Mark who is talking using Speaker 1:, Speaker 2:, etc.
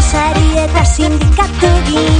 Speaker 1: enpresari eta sindikatu gina.